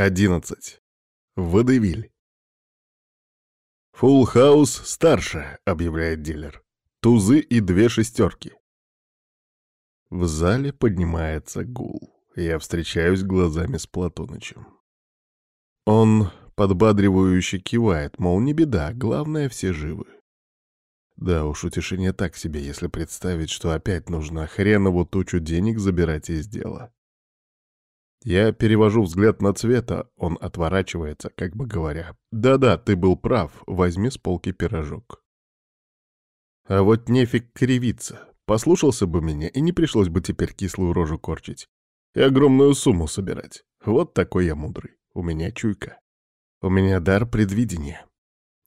11. Водевиль. «Фулл хаус старше», — объявляет дилер. «Тузы и две шестерки». В зале поднимается гул. Я встречаюсь глазами с Платонычем. Он подбадривающе кивает, мол, не беда, главное, все живы. Да уж, утешение так себе, если представить, что опять нужно хренову тучу денег забирать из дела. Я перевожу взгляд на цвета, он отворачивается, как бы говоря. «Да-да, ты был прав, возьми с полки пирожок». А вот нефиг кривиться. Послушался бы меня, и не пришлось бы теперь кислую рожу корчить. И огромную сумму собирать. Вот такой я мудрый. У меня чуйка. У меня дар предвидения.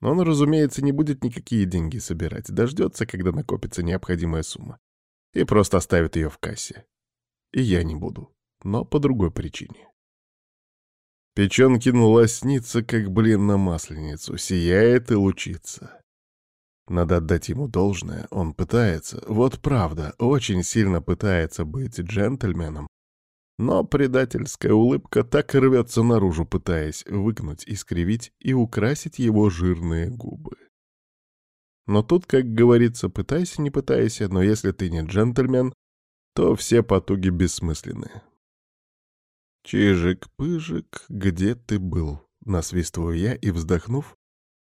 Он, разумеется, не будет никакие деньги собирать, дождется, когда накопится необходимая сумма. И просто оставит ее в кассе. И я не буду но по другой причине. Печенкин лоснится, как блин на масленицу, сияет и лучится. Надо отдать ему должное, он пытается, вот правда, очень сильно пытается быть джентльменом, но предательская улыбка так и рвется наружу, пытаясь выгнуть, искривить и украсить его жирные губы. Но тут, как говорится, пытайся, не пытайся, но если ты не джентльмен, то все потуги бессмысленны. «Чижик-пыжик, где ты был?» — насвистываю я и, вздохнув,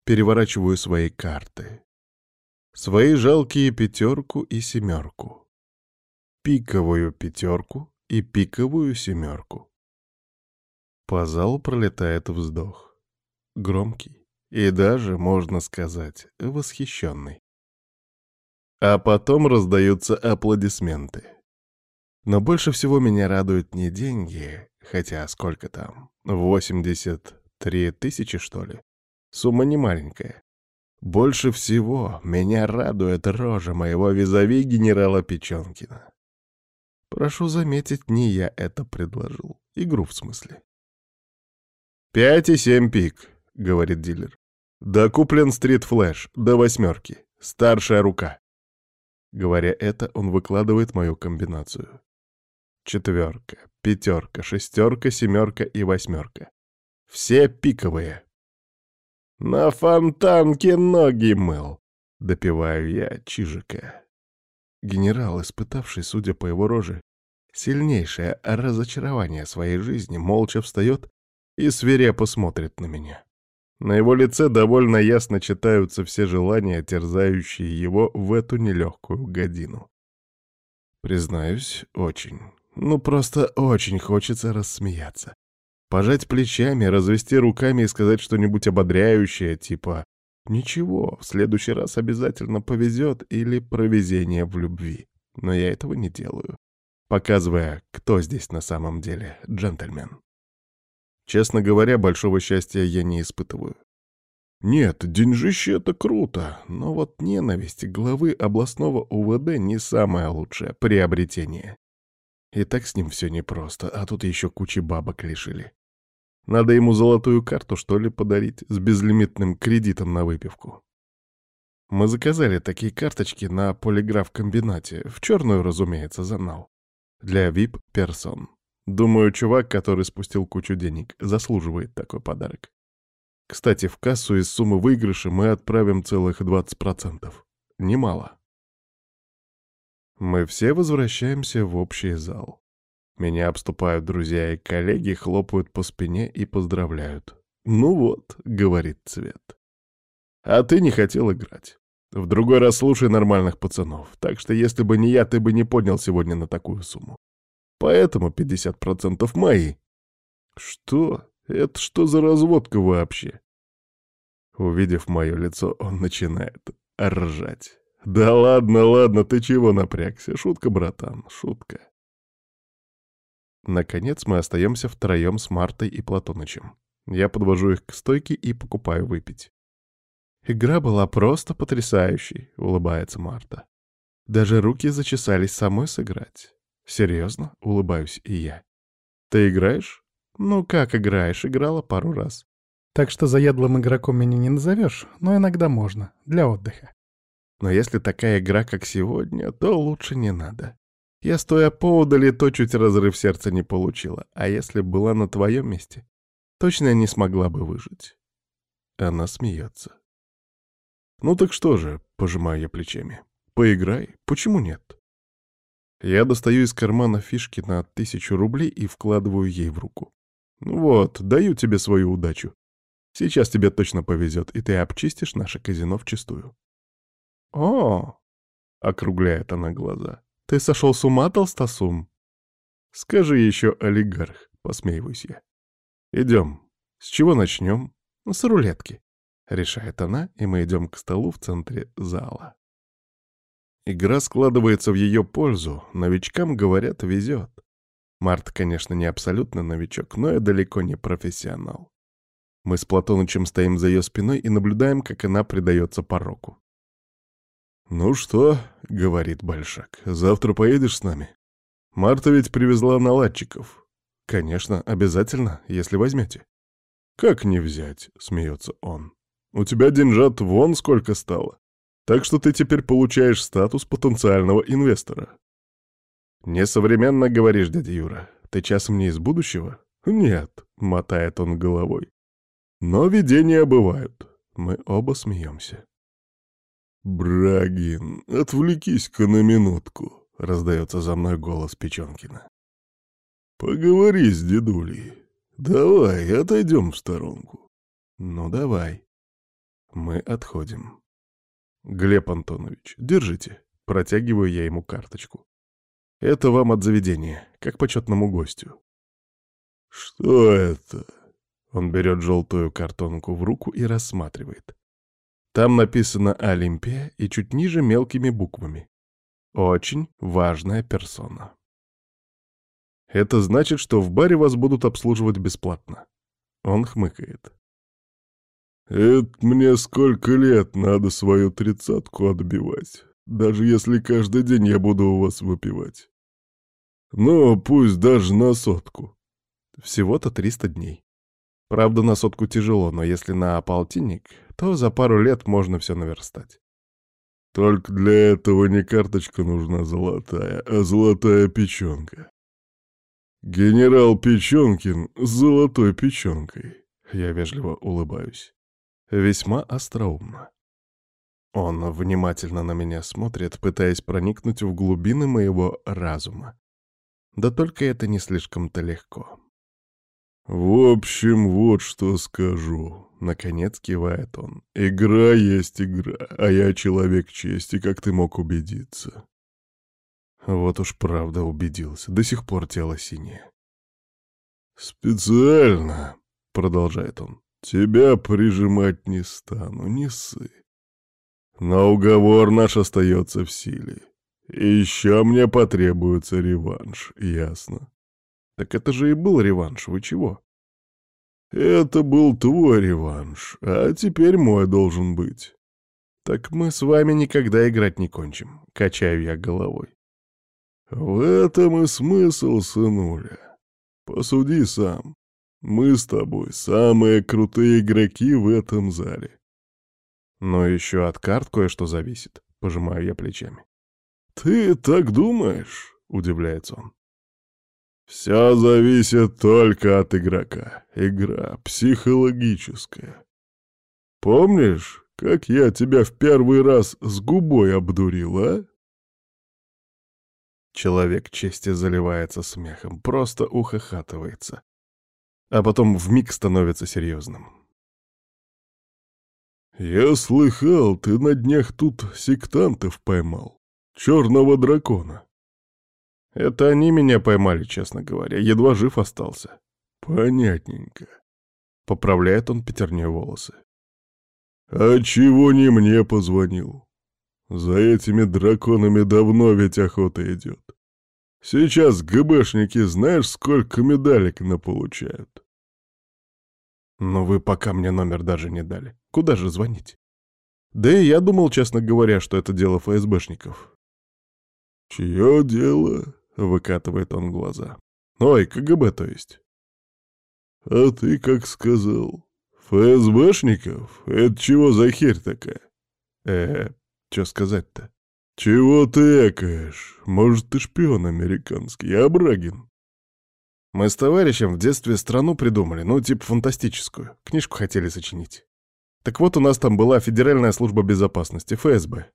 переворачиваю свои карты. Свои жалкие пятерку и семерку. Пиковую пятерку и пиковую семерку. По залу пролетает вздох. Громкий и даже, можно сказать, восхищенный. А потом раздаются аплодисменты. Но больше всего меня радуют не деньги, Хотя сколько там? 83 тысячи, что ли? Сумма не маленькая. Больше всего меня радует рожа моего визави генерала Печенкина. Прошу заметить, не я это предложил. Игру в смысле. «Пять и семь пик», — говорит дилер. «Да куплен стрит-флэш, до восьмерки. Старшая рука». Говоря это, он выкладывает мою комбинацию. Четверка, пятерка, шестерка, семерка и восьмерка. Все пиковые. На фонтанке ноги мыл, допиваю я Чижика. Генерал, испытавший, судя по его роже, сильнейшее разочарование своей жизни, молча встает и свирепо смотрит на меня. На его лице довольно ясно читаются все желания, терзающие его в эту нелегкую годину. Признаюсь, очень. Ну, просто очень хочется рассмеяться. Пожать плечами, развести руками и сказать что-нибудь ободряющее, типа «Ничего, в следующий раз обязательно повезет» или «Провезение в любви». Но я этого не делаю, показывая, кто здесь на самом деле джентльмен. Честно говоря, большого счастья я не испытываю. Нет, деньжище — это круто, но вот ненависть главы областного УВД не самое лучшее приобретение. И так с ним все непросто, а тут еще кучи бабок лишили. Надо ему золотую карту, что ли, подарить с безлимитным кредитом на выпивку. Мы заказали такие карточки на полиграф-комбинате, в черную, разумеется, занал, для VIP-персон. Думаю, чувак, который спустил кучу денег, заслуживает такой подарок. Кстати, в кассу из суммы выигрыша мы отправим целых 20%. Немало. Мы все возвращаемся в общий зал. Меня обступают друзья и коллеги, хлопают по спине и поздравляют. «Ну вот», — говорит Цвет. «А ты не хотел играть. В другой раз слушай нормальных пацанов. Так что если бы не я, ты бы не поднял сегодня на такую сумму. Поэтому 50% мои». «Что? Это что за разводка вообще?» Увидев мое лицо, он начинает ржать. «Да ладно, ладно, ты чего напрягся? Шутка, братан, шутка». Наконец мы остаемся втроем с Мартой и Платонычем. Я подвожу их к стойке и покупаю выпить. «Игра была просто потрясающей», — улыбается Марта. «Даже руки зачесались самой сыграть». «Серьезно?» — улыбаюсь и я. «Ты играешь?» «Ну как играешь? Играла пару раз. Так что заядлым игроком меня не назовешь, но иногда можно, для отдыха. Но если такая игра, как сегодня, то лучше не надо. Я, стоя поодали, то чуть разрыв сердца не получила. А если была на твоем месте? точно не смогла бы выжить. Она смеется. Ну так что же, пожимаю я плечами. Поиграй, почему нет? Я достаю из кармана фишки на тысячу рублей и вкладываю ей в руку. Ну вот, даю тебе свою удачу. Сейчас тебе точно повезет, и ты обчистишь наше казино вчистую. О, округляет она глаза. Ты сошел с ума, толстосум? Скажи еще олигарх, посмеиваюсь я. Идем. С чего начнем? С рулетки. Решает она, и мы идем к столу в центре зала. Игра складывается в ее пользу, новичкам, говорят, везет. Март, конечно, не абсолютно новичок, но и далеко не профессионал. Мы с Платонычем стоим за ее спиной и наблюдаем, как она предается пороку. «Ну что?» — говорит Большак. «Завтра поедешь с нами? Марта ведь привезла наладчиков. Конечно, обязательно, если возьмете». «Как не взять?» — смеется он. «У тебя деньжат вон сколько стало. Так что ты теперь получаешь статус потенциального инвестора». «Несовременно говоришь, дядя Юра. Ты часом не из будущего?» «Нет», — мотает он головой. «Но видения бывают». Мы оба смеемся. «Брагин, отвлекись-ка на минутку», — раздается за мной голос Печенкина. «Поговори с дедулей. Давай, отойдем в сторонку». «Ну, давай». Мы отходим. «Глеб Антонович, держите». Протягиваю я ему карточку. Это вам от заведения, как почетному гостю. Что это? Он берет желтую картонку в руку и рассматривает. Там написано «Олимпия» и чуть ниже мелкими буквами. Очень важная персона. Это значит, что в баре вас будут обслуживать бесплатно. Он хмыкает. «Это мне сколько лет надо свою тридцатку отбивать даже если каждый день я буду у вас выпивать. Ну, пусть даже на сотку. Всего-то 300 дней. Правда, на сотку тяжело, но если на полтинник, то за пару лет можно все наверстать. Только для этого не карточка нужна золотая, а золотая печенка. Генерал Печенкин с золотой печенкой. Я вежливо улыбаюсь. Весьма остроумно. Он внимательно на меня смотрит, пытаясь проникнуть в глубины моего разума. Да только это не слишком-то легко. «В общем, вот что скажу», — наконец кивает он. «Игра есть игра, а я человек чести, как ты мог убедиться». Вот уж правда убедился, до сих пор тело синее. «Специально», — продолжает он, — «тебя прижимать не стану, не ссы. Но уговор наш остается в силе. И еще мне потребуется реванш, ясно? Так это же и был реванш, вы чего? Это был твой реванш, а теперь мой должен быть. Так мы с вами никогда играть не кончим, качаю я головой. В этом и смысл, сынуля. Посуди сам. Мы с тобой самые крутые игроки в этом зале. Но еще от карт кое-что зависит, пожимаю я плечами. «Ты так думаешь?» — удивляется он. «Все зависит только от игрока. Игра психологическая. Помнишь, как я тебя в первый раз с губой обдурил, а?» Человек чести заливается смехом, просто ухахатывается. А потом вмиг становится серьезным. «Я слыхал, ты на днях тут сектантов поймал. Черного дракона». «Это они меня поймали, честно говоря. Едва жив остался». «Понятненько». Поправляет он пятерней волосы. «А чего не мне позвонил? За этими драконами давно ведь охота идет. Сейчас ГБшники знаешь, сколько медалек наполучают?» Но вы пока мне номер даже не дали. Куда же звонить? Да и я думал, честно говоря, что это дело ФСБшников. «Чье дело?» — выкатывает он глаза. «Ой, КГБ, то есть». «А ты как сказал? ФСБшников? Это чего за херь такая?» «Э, что сказать-то?» «Чего ты экаешь? Может, ты шпион американский, Абрагин?» Мы с товарищем в детстве страну придумали, ну, типа фантастическую. Книжку хотели сочинить. Так вот, у нас там была Федеральная служба безопасности, ФСБ.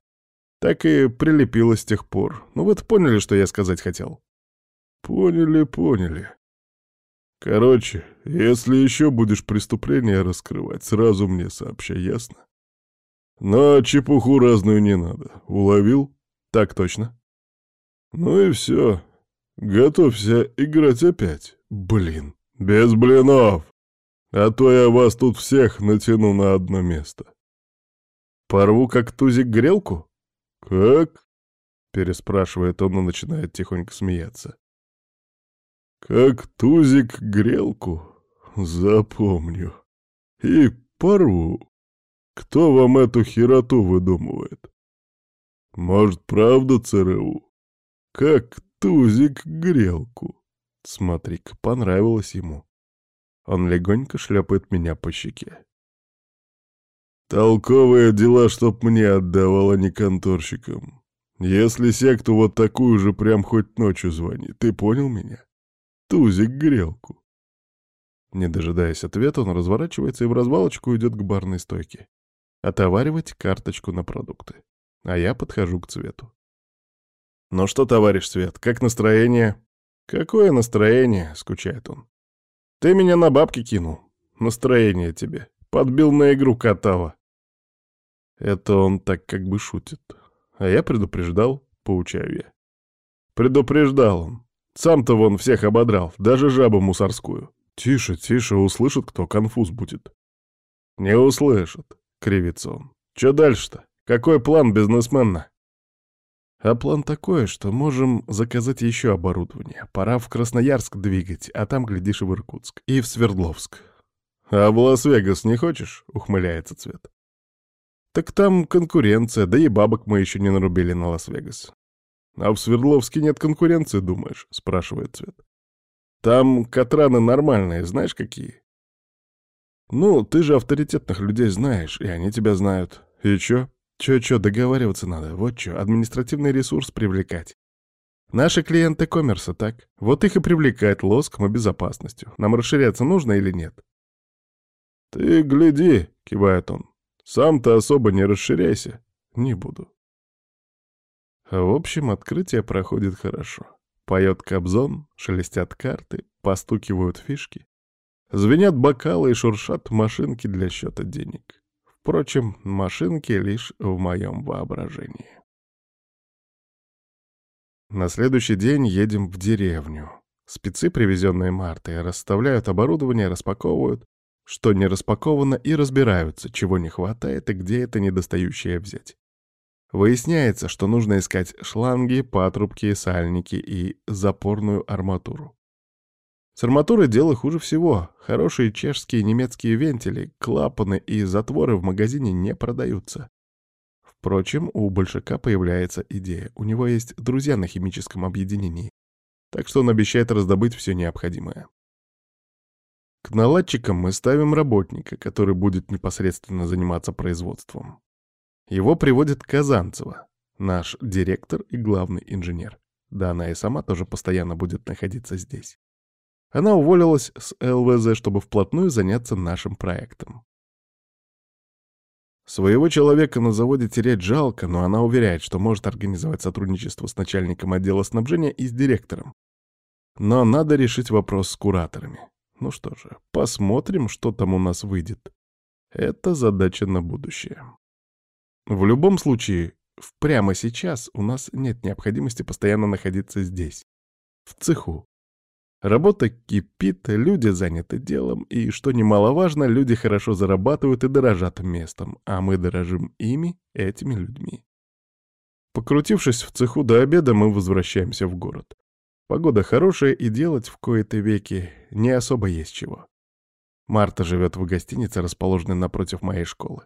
Так и прилепилось с тех пор. Ну вот поняли, что я сказать хотел? Поняли, поняли. Короче, если еще будешь преступление раскрывать, сразу мне сообщай, ясно? Но чепуху разную не надо. Уловил? Так точно. Ну и все. Готовься играть опять. Блин, без блинов. А то я вас тут всех натяну на одно место. Порву как тузик грелку? Как? Переспрашивает он и начинает тихонько смеяться. Как тузик грелку, запомню. И порву. Кто вам эту хероту выдумывает? Может, правда ЦРУ? Как тузик грелку. Смотри-ка, понравилось ему. Он легонько шлепает меня по щеке. Толковые дела, чтоб мне отдавал, а не конторщикам. Если секту вот такую же прям хоть ночью звони, ты понял меня? тузик грелку. Не дожидаясь ответа, он разворачивается и в развалочку идет к барной стойке. Отоваривать карточку на продукты. А я подхожу к Цвету. «Ну что, товарищ Свет, как настроение?» «Какое настроение?» — скучает он. «Ты меня на бабки кинул. Настроение тебе. Подбил на игру катала». Это он так как бы шутит. А я предупреждал, поучаю я. Предупреждал он. Сам-то вон всех ободрал, даже жабу мусорскую. Тише, тише, услышит кто, конфуз будет. Не услышит, кривится он. Че дальше-то? Какой план бизнесмена? А план такой, что можем заказать еще оборудование. Пора в Красноярск двигать, а там, глядишь, и в Иркутск. И в Свердловск. А в Лас-Вегас не хочешь? Ухмыляется Цвет. Так там конкуренция, да и бабок мы еще не нарубили на Лас-Вегас. «А в Свердловске нет конкуренции, думаешь?» — спрашивает Цвет. «Там катраны нормальные, знаешь какие?» «Ну, ты же авторитетных людей знаешь, и они тебя знают. И чё? Чё-чё, договариваться надо. Вот чё, административный ресурс привлекать. Наши клиенты коммерса, так? Вот их и привлекает лоском и безопасностью. Нам расширяться нужно или нет?» «Ты гляди», — кивает он. «Сам-то особо не расширяйся». «Не буду. В общем, открытие проходит хорошо. Поет Кобзон, шелестят карты, постукивают фишки. Звенят бокалы и шуршат машинки для счета денег. Впрочем, машинки лишь в моем воображении. На следующий день едем в деревню. Спецы, привезенные Мартой, расставляют оборудование, распаковывают, что не распаковано, и разбираются, чего не хватает и где это недостающее взять. Выясняется, что нужно искать шланги, патрубки, сальники и запорную арматуру. С арматурой дело хуже всего. Хорошие чешские и немецкие вентили, клапаны и затворы в магазине не продаются. Впрочем, у Большака появляется идея. У него есть друзья на химическом объединении. Так что он обещает раздобыть все необходимое. К наладчикам мы ставим работника, который будет непосредственно заниматься производством. Его приводит Казанцева, наш директор и главный инженер. Да она и сама тоже постоянно будет находиться здесь. Она уволилась с ЛВЗ, чтобы вплотную заняться нашим проектом. Своего человека на заводе терять жалко, но она уверяет, что может организовать сотрудничество с начальником отдела снабжения и с директором. Но надо решить вопрос с кураторами. Ну что же, посмотрим, что там у нас выйдет. Это задача на будущее. В любом случае, прямо сейчас у нас нет необходимости постоянно находиться здесь, в цеху. Работа кипит, люди заняты делом, и, что немаловажно, люди хорошо зарабатывают и дорожат местом, а мы дорожим ими, этими людьми. Покрутившись в цеху до обеда, мы возвращаемся в город. Погода хорошая, и делать в кои-то веки не особо есть чего. Марта живет в гостинице, расположенной напротив моей школы.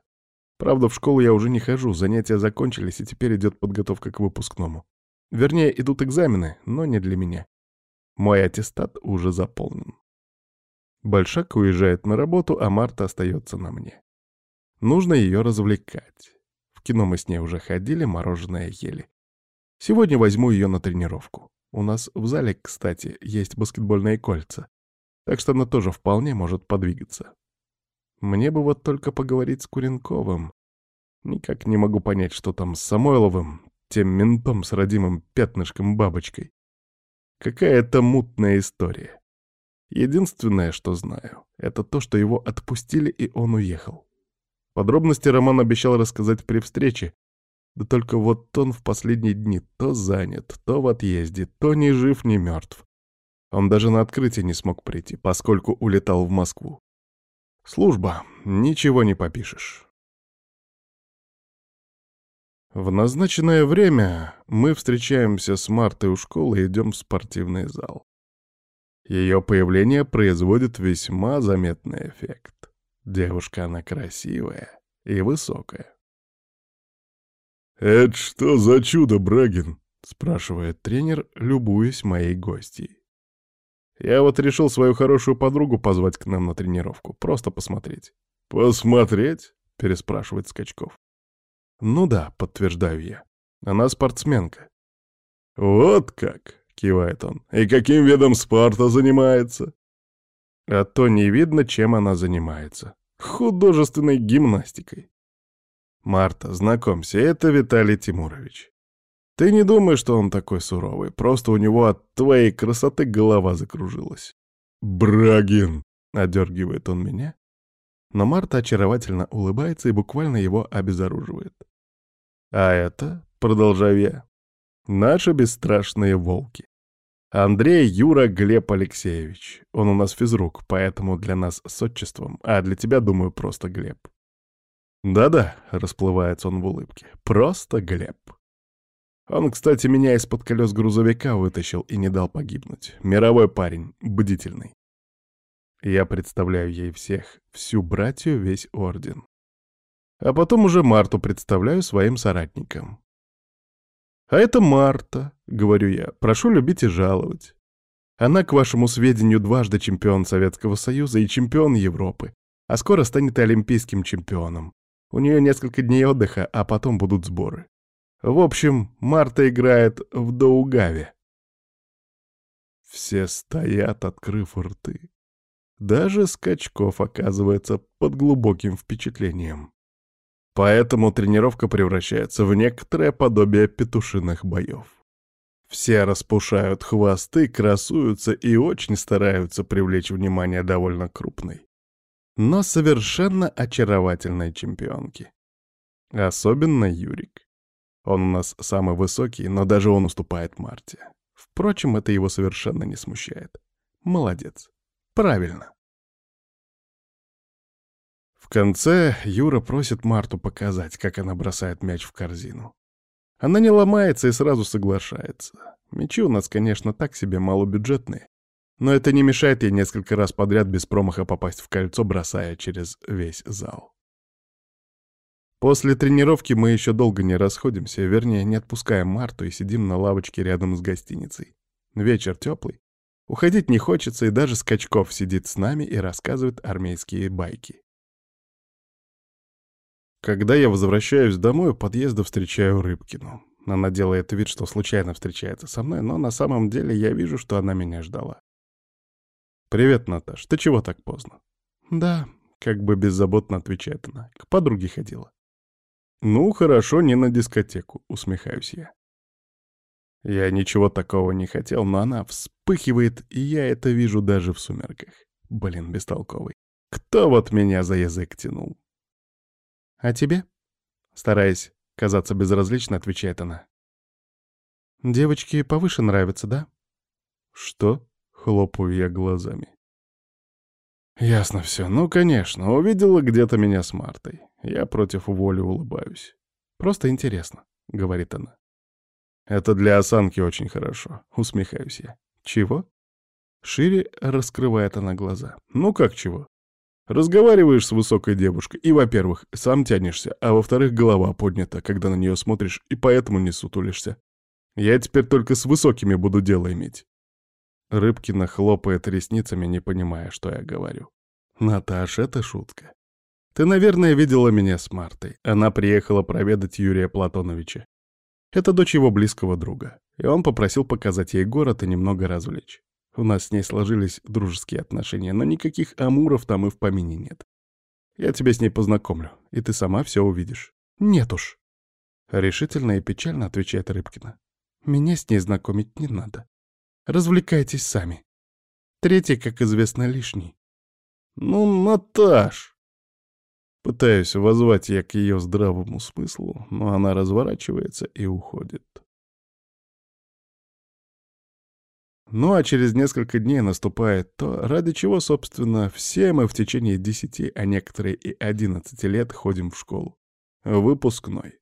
Правда, в школу я уже не хожу, занятия закончились, и теперь идет подготовка к выпускному. Вернее, идут экзамены, но не для меня. Мой аттестат уже заполнен. Большак уезжает на работу, а Марта остается на мне. Нужно ее развлекать. В кино мы с ней уже ходили, мороженое ели. Сегодня возьму ее на тренировку. У нас в зале, кстати, есть баскетбольные кольца, так что она тоже вполне может подвигаться. Мне бы вот только поговорить с Куренковым. Никак не могу понять, что там с Самойловым, тем ментом с родимым пятнышком-бабочкой. Какая-то мутная история. Единственное, что знаю, это то, что его отпустили, и он уехал. Подробности Роман обещал рассказать при встрече, да только вот он в последние дни то занят, то в отъезде, то ни жив, ни мертв. Он даже на открытие не смог прийти, поскольку улетал в Москву. Служба, ничего не попишешь. В назначенное время мы встречаемся с Мартой у школы и идем в спортивный зал. Ее появление производит весьма заметный эффект. Девушка она красивая и высокая. «Это что за чудо, Брагин?» — спрашивает тренер, любуясь моей гостьей. Я вот решил свою хорошую подругу позвать к нам на тренировку, просто посмотреть. «Посмотреть?» — переспрашивает Скачков. «Ну да», — подтверждаю я. «Она спортсменка». «Вот как!» — кивает он. «И каким видом спорта занимается?» А то не видно, чем она занимается. Художественной гимнастикой. Марта, знакомься, это Виталий Тимурович. Ты не думай, что он такой суровый, просто у него от твоей красоты голова закружилась. «Брагин!» — одергивает он меня. Но Марта очаровательно улыбается и буквально его обезоруживает. А это, продолжаю я, наши бесстрашные волки. Андрей, Юра, Глеб Алексеевич. Он у нас физрук, поэтому для нас с отчеством, а для тебя, думаю, просто Глеб. Да-да, расплывается он в улыбке, просто Глеб. Он, кстати, меня из-под колес грузовика вытащил и не дал погибнуть. Мировой парень, бдительный. Я представляю ей всех, всю братью, весь орден. А потом уже Марту представляю своим соратникам. «А это Марта», — говорю я, — «прошу любить и жаловать. Она, к вашему сведению, дважды чемпион Советского Союза и чемпион Европы, а скоро станет и олимпийским чемпионом. У нее несколько дней отдыха, а потом будут сборы. В общем, Марта играет в Даугаве». Все стоят, открыв рты. Даже Скачков оказывается под глубоким впечатлением. Поэтому тренировка превращается в некоторое подобие петушиных боев. Все распушают хвосты, красуются и очень стараются привлечь внимание довольно крупной, но совершенно очаровательной чемпионки. Особенно Юрик. Он у нас самый высокий, но даже он уступает Марте. Впрочем, это его совершенно не смущает. Молодец. Правильно. В конце Юра просит Марту показать, как она бросает мяч в корзину. Она не ломается и сразу соглашается. Мячи у нас, конечно, так себе малобюджетные, но это не мешает ей несколько раз подряд без промаха попасть в кольцо, бросая через весь зал. После тренировки мы еще долго не расходимся, вернее, не отпускаем Марту и сидим на лавочке рядом с гостиницей. Вечер теплый. Уходить не хочется, и даже Скачков сидит с нами и рассказывает армейские байки. Когда я возвращаюсь домой, у подъезда встречаю Рыбкину. Она делает вид, что случайно встречается со мной, но на самом деле я вижу, что она меня ждала. «Привет, Наташ, ты чего так поздно?» «Да», — как бы беззаботно отвечает она, — «к подруге ходила». «Ну, хорошо, не на дискотеку», — усмехаюсь я. Я ничего такого не хотел, но она вспыхивает, и я это вижу даже в сумерках. Блин, бестолковый. Кто вот меня за язык тянул? «А тебе?» Стараясь казаться безразлично, отвечает она. «Девочки повыше нравятся, да?» «Что?» — хлопаю я глазами. «Ясно все. Ну, конечно, увидела где-то меня с Мартой. Я против воли улыбаюсь. Просто интересно», — говорит она. «Это для осанки очень хорошо», — усмехаюсь я. «Чего?» Шире раскрывает она глаза. «Ну как чего? Разговариваешь с высокой девушкой, и, во-первых, сам тянешься, а во-вторых, голова поднята, когда на нее смотришь, и поэтому не сутулишься. Я теперь только с высокими буду дело иметь. Рыбкина хлопает ресницами, не понимая, что я говорю. Наташ, это шутка. Ты, наверное, видела меня с Мартой. Она приехала проведать Юрия Платоновича. Это дочь его близкого друга. И он попросил показать ей город и немного развлечь. У нас с ней сложились дружеские отношения, но никаких амуров там и в помине нет. Я тебя с ней познакомлю, и ты сама все увидишь. Нет уж. Решительно и печально отвечает Рыбкина. Меня с ней знакомить не надо. Развлекайтесь сами. Третий, как известно, лишний. Ну, Наташ! Пытаюсь воззвать я к ее здравому смыслу, но она разворачивается и уходит. Ну а через несколько дней наступает то, ради чего, собственно, все мы в течение десяти, а некоторые и одиннадцати лет ходим в школу. Выпускной.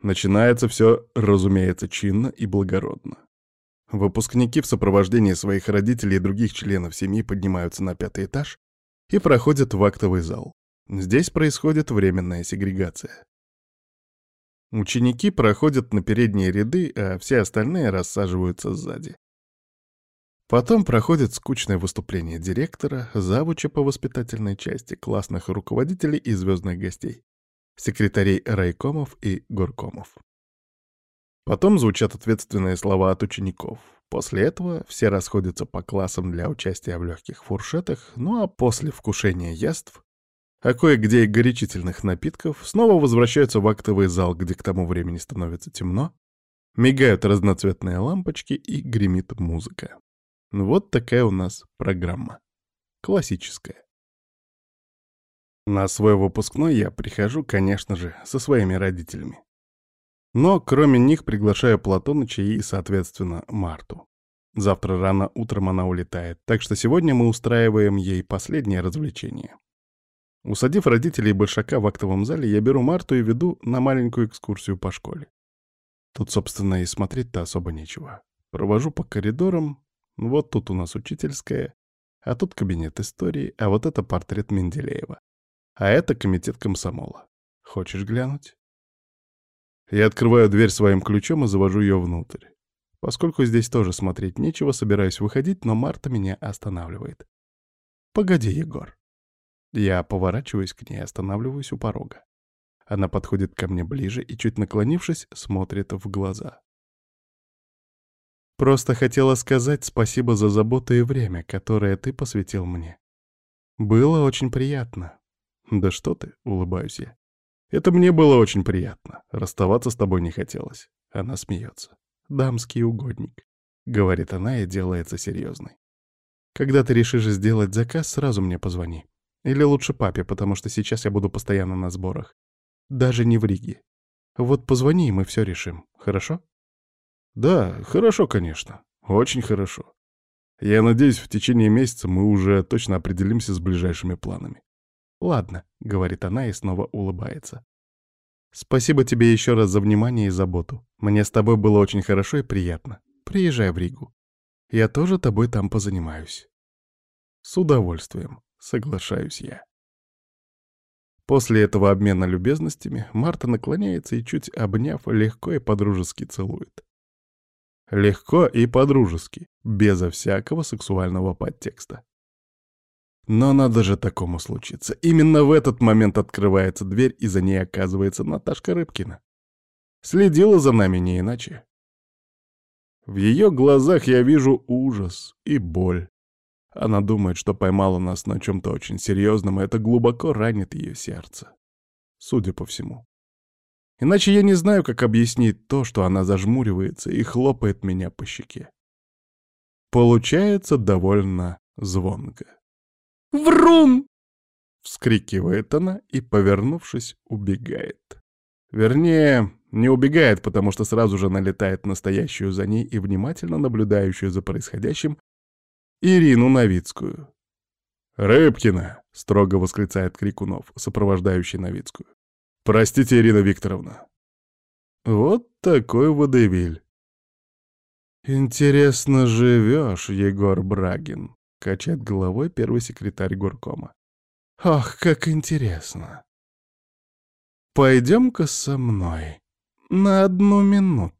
Начинается все, разумеется, чинно и благородно. Выпускники в сопровождении своих родителей и других членов семьи поднимаются на пятый этаж и проходят в актовый зал. Здесь происходит временная сегрегация. Ученики проходят на передние ряды, а все остальные рассаживаются сзади. Потом проходит скучное выступление директора, завуча по воспитательной части, классных руководителей и звездных гостей, секретарей райкомов и горкомов. Потом звучат ответственные слова от учеников. После этого все расходятся по классам для участия в легких фуршетах, ну а после вкушения яств, а кое-где и горячительных напитков, снова возвращаются в актовый зал, где к тому времени становится темно, мигают разноцветные лампочки и гремит музыка. Вот такая у нас программа. Классическая. На свой выпускной я прихожу, конечно же, со своими родителями. Но кроме них приглашаю Платоныча и, соответственно, Марту. Завтра рано утром она улетает, так что сегодня мы устраиваем ей последнее развлечение. Усадив родителей Большака в актовом зале, я беру Марту и веду на маленькую экскурсию по школе. Тут, собственно, и смотреть-то особо нечего. Провожу по коридорам, вот тут у нас учительская, а тут кабинет истории, а вот это портрет Менделеева. А это комитет комсомола. Хочешь глянуть? Я открываю дверь своим ключом и завожу ее внутрь. Поскольку здесь тоже смотреть нечего, собираюсь выходить, но Марта меня останавливает. «Погоди, Егор». Я поворачиваюсь к ней, останавливаюсь у порога. Она подходит ко мне ближе и, чуть наклонившись, смотрит в глаза. Просто хотела сказать спасибо за заботу и время, которое ты посвятил мне. Было очень приятно. Да что ты, улыбаюсь я. Это мне было очень приятно. Расставаться с тобой не хотелось. Она смеется. Дамский угодник. Говорит она и делается серьезной. Когда ты решишь сделать заказ, сразу мне позвони. Или лучше папе, потому что сейчас я буду постоянно на сборах. Даже не в Риге. Вот позвони, и мы все решим. Хорошо? Да, хорошо, конечно. Очень хорошо. Я надеюсь, в течение месяца мы уже точно определимся с ближайшими планами. Ладно, говорит она и снова улыбается. Спасибо тебе еще раз за внимание и заботу. Мне с тобой было очень хорошо и приятно. Приезжай в Ригу. Я тоже тобой там позанимаюсь. С удовольствием, соглашаюсь я. После этого обмена любезностями Марта наклоняется и, чуть обняв, легко и подружески целует. Легко и по-дружески, безо всякого сексуального подтекста. Но надо же такому случиться. Именно в этот момент открывается дверь, и за ней оказывается Наташка Рыбкина. Следила за нами не иначе. В ее глазах я вижу ужас и боль. Она думает, что поймала нас на чем-то очень серьезном, и это глубоко ранит ее сердце. Судя по всему. Иначе я не знаю, как объяснить то, что она зажмуривается и хлопает меня по щеке. Получается довольно звонко. «Врун!» — вскрикивает она и, повернувшись, убегает. Вернее, не убегает, потому что сразу же налетает настоящую за ней и внимательно наблюдающую за происходящим Ирину Новицкую. «Рыбкина!» — строго восклицает Крикунов, сопровождающий Новицкую. Простите, Ирина Викторовна. Вот такой водевиль. Интересно живешь, Егор Брагин, качает головой первый секретарь горкома. Ах, как интересно. Пойдем-ка со мной на одну минуту.